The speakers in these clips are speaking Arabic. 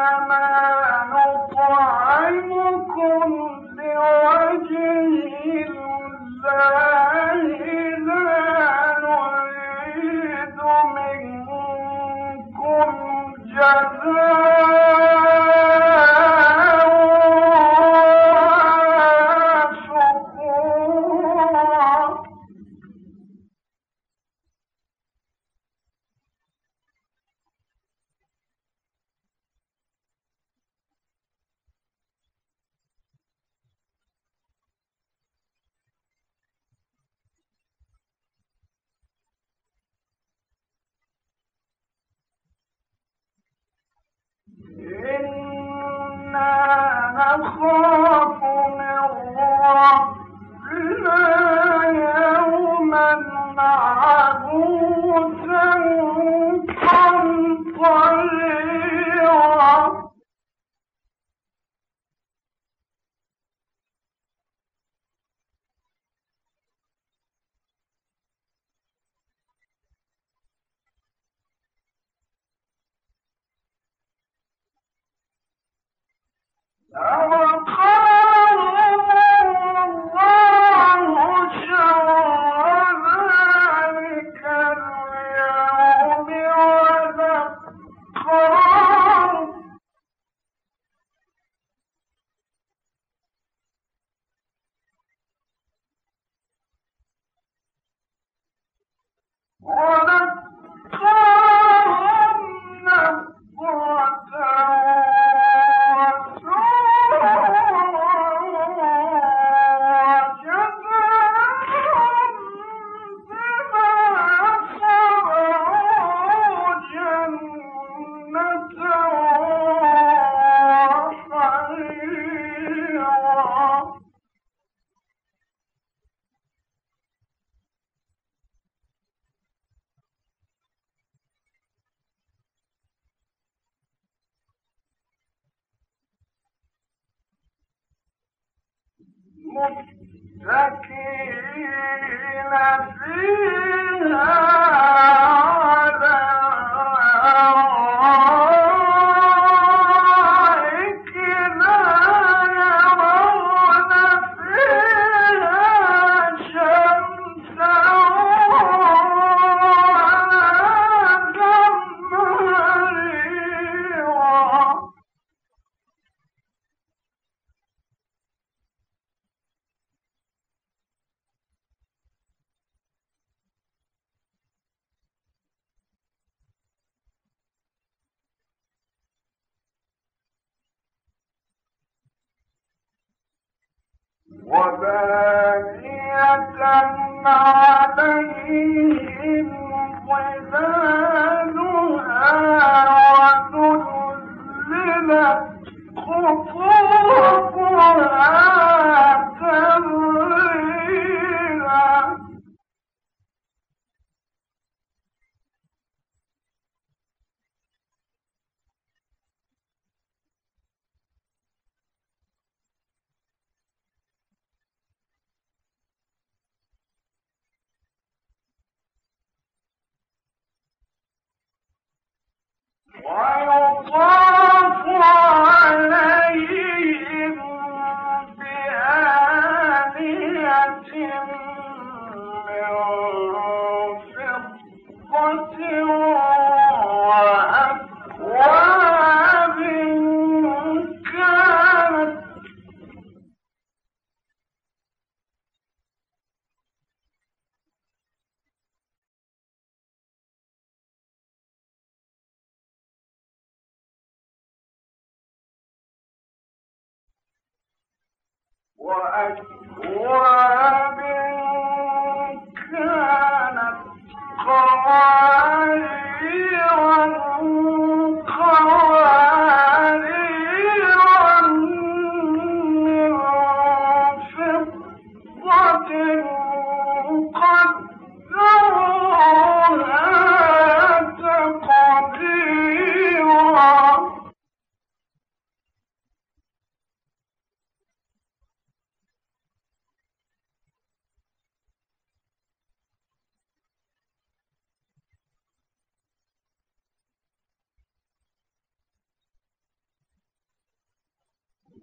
إنما نطعمكم أخاف من ربنا. وبانية عليهم ظلالها وذللت قطوفها Why, oh, why? وأكواب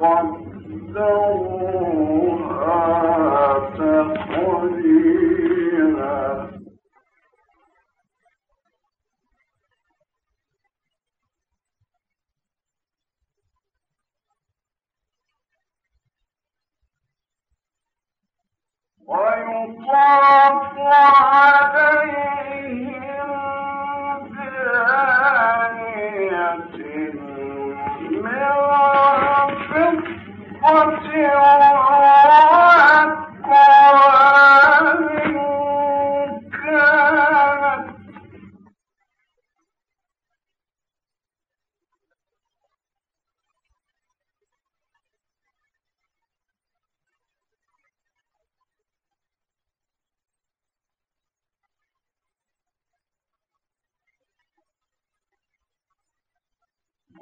ويطاف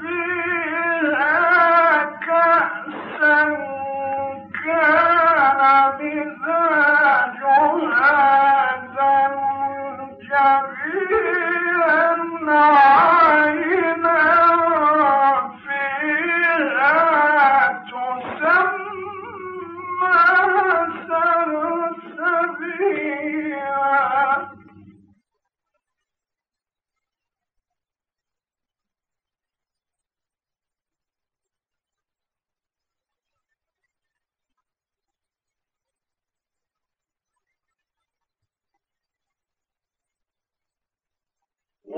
فيه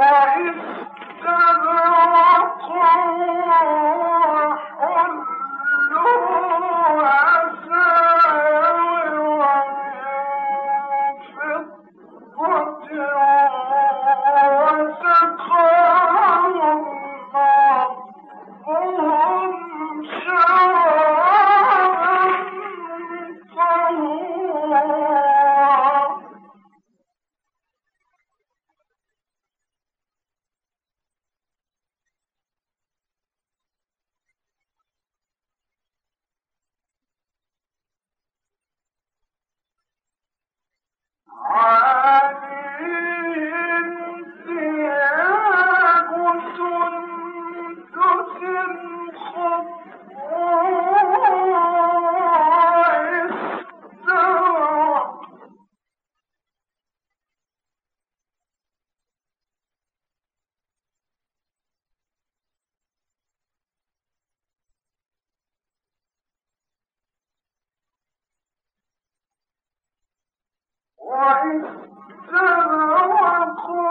الله وَقُلْ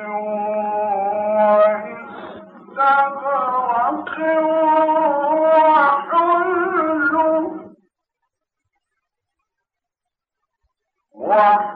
العظيم